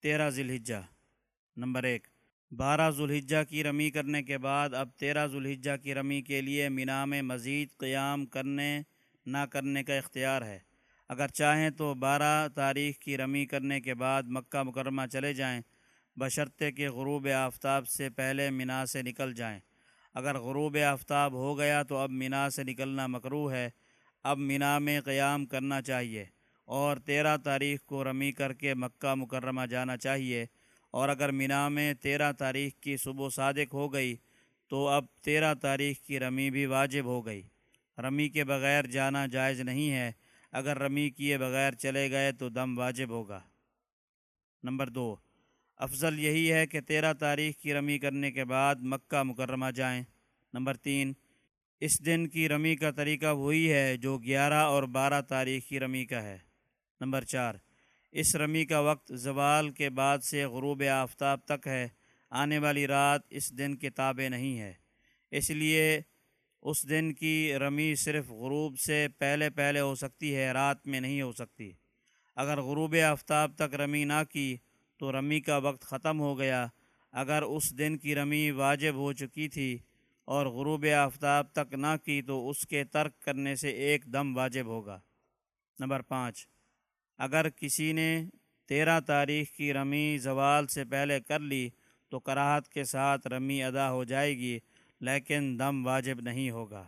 تیرہ ذوالحجہ۔ نمبر ایک، بارہ ذوالحجہ کی رمی کرنے کے بعد اب تیرہ ذوالحجہ کی رمی کے لیے مینا میں مزید قیام کرنے نہ کرنے کا اختیار ہے۔ اگر چاہیں تو بارہ تاریخ کی رمی کرنے کے بعد مکہ مکرمہ چلے جائیں، بشرطے کہ غروب آفتاب سے پہلے مینا سے نکل جائیں۔ اگر غروب آفتاب ہو گیا تو اب مینا سے نکلنا مکرو ہے۔ اب مینا میں قیام کرنا چاہیے۔ اور تیرہ تاریخ کو رمی کر کے مکہ مکرمہ جانا چاہیے۔ اور اگر مینا میں تیرہ تاریخ کی صبح صادق ہو گئی، تو اب تیرہ تاریخ کی رمی بھی واجب ہو گئی۔ رمی کے بغیر جانا جائز نہیں ہے۔ اگر رمی کیے بغیر چلے گئے تو دم واجب ہوگا۔ نمبر دو، افضل یہی ہے کہ تیرہ تاریخ کی رمی کرنے کے بعد مکہ مکرمہ جائیں۔ نمبر تین، اس دن کی رمی کا طریقہ وہی ہے جو گیارہ اور بارہ تاریخ کی رمی کا ہے۔ نمبر چار، اس رمی کا وقت زوال کے بعد سے غروب آفتاب تک ہے، آنے والی رات اس دن کے تابع نہیں ہے۔ اس لیے اس دن کی رمی صرف غروب سے پہلے پہلے ہو سکتی ہے، رات میں نہیں ہو سکتی۔ اگر غروب آفتاب تک رمی نہ کی تو رمی کا وقت ختم ہو گیا۔ اگر اس دن کی رمی واجب ہو چکی تھی اور غروب آفتاب تک نہ کی تو اس کے ترک کرنے سے ایک دم واجب ہوگا۔ نمبر پانچ اگر کسی نے تیرہ تاریخ کی رمی زوال سے پہلے کر لی تو کراہت کے ساتھ رمی ادا ہو جائے گی، لیکن دم واجب نہیں ہوگا۔